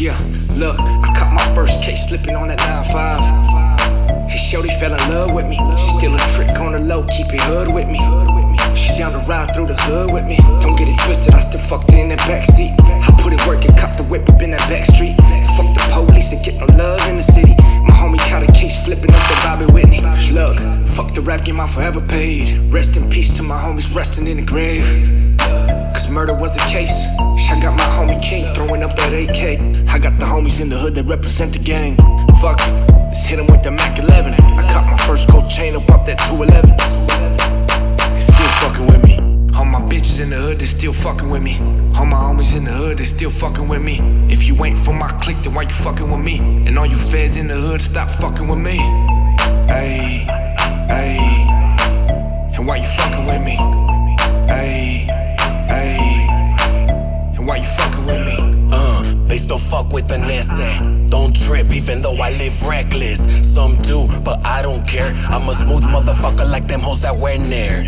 Yeah, look, I caught my first case slipping on that 9-5. His shorty fell in love with me. She still a trick on the low, keep it hood with me. She down to ride through the hood with me. Don't get it twisted, I still fucked her in that backseat. I put it work and cop the whip up in that back street. Fuck the police and get no love in the city. My homie caught a case flipping up the Bobby Whitney. Look, fuck the rap game, I'm forever paid. Rest in peace to my homies resting in the grave. Murder was a case. I got my homie King throwing up that AK. I got the homies in the hood that represent the gang. Fuck it, let's hit him with the Mac 11. I caught my first gold chain up up that 211. They still fucking with me. All my bitches in the hood, they still fucking with me. All my homies in the hood, they still fucking with me. If you ain't from my clique, then why you fucking with me? And all you feds in the hood, stop fucking with me. Don't trip, even though I live reckless. Some do, but I don't care. I'm a smooth motherfucker like them hoes that wear Nair.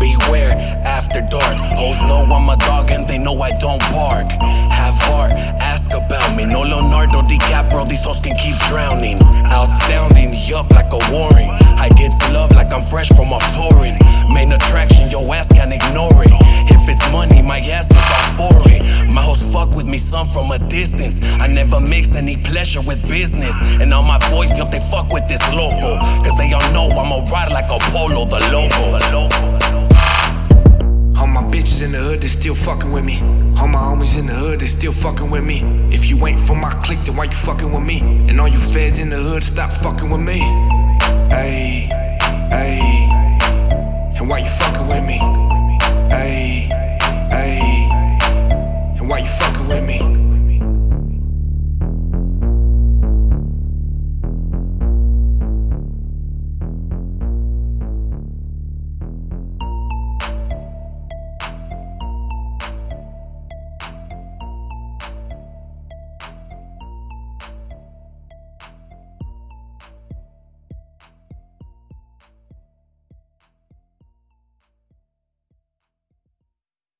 Beware, after dark. Hoes know I'm a dog and they know I don't bark. Have heart, ask about me. No Leonardo DiCaprio, these hoes can some from a distance. I never mix any pleasure with business. And all my boys, yup, they fuck with this logo. Cause they all know I'ma ride like a polo, the logo. All my bitches in the hood, they still fucking with me. All my homies in the hood, they still fucking with me. If you ain't from my clique, then why you fucking with me? And all you feds in the hood, stop fucking with me. Ayy, ayy.